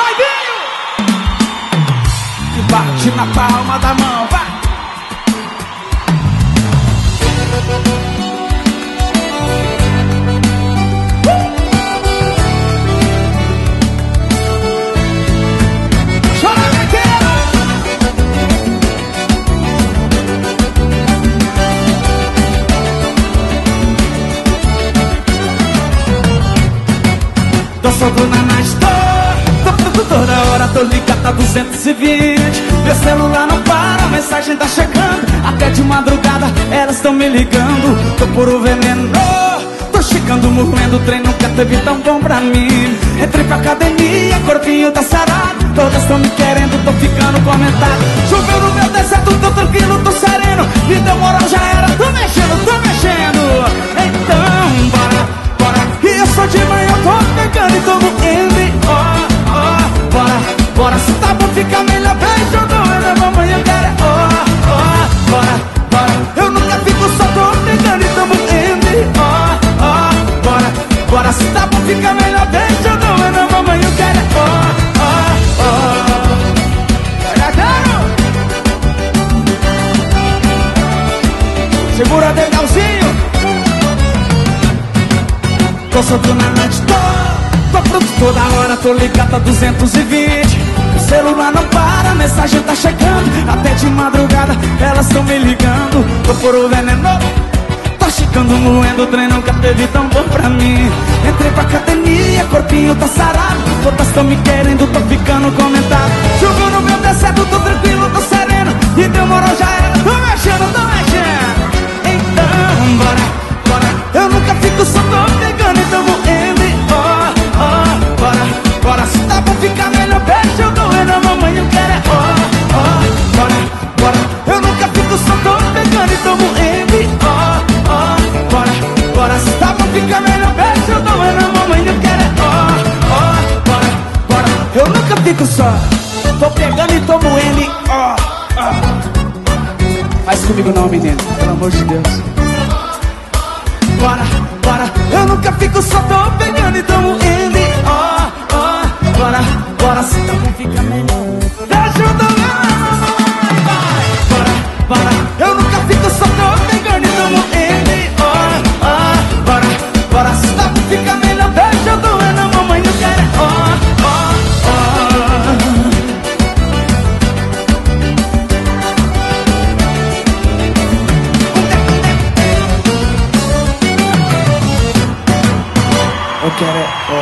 Vai, Binho! E bate na palma da mão, vai! Solto na tô, toda hora tô ligado a 220 Meu celular não para, a mensagem tá chegando. Até de madrugada elas tão me ligando. Tô puro veneno, tô chegando, morrendo. O trem nunca teve tão bom pra mim. Entrei pra academia, corpinho tá sarado. Todas tão me querendo, tô ficando comentado Choveu no meu deserto, tô tranquilo, tô sereno Segura, Degalzinho Tô solto na noite, tô, tô pronto toda hora, tô ligado a 220 O celular não para, mensagem tá chegando. Até de madrugada, elas tão me ligando. Tô por o veneno, tô chegando moendo O trem nunca teve tão bom pra mim. Entrei pra academia, corpinho tá sarado. Todas tão me querendo, tô ficando comentado Choveu no meu deserto, tô tranquilo, tô sereno. E deu moral, já era, fico só. tô pegando e tomo ele, ó, ó. Faz comigo não, menino, pelo amor de Deus. Bora, bora, eu nunca fico só, tô pegando e tomo ele, ó, ó. Bora, bora, se não fica melhor. get it.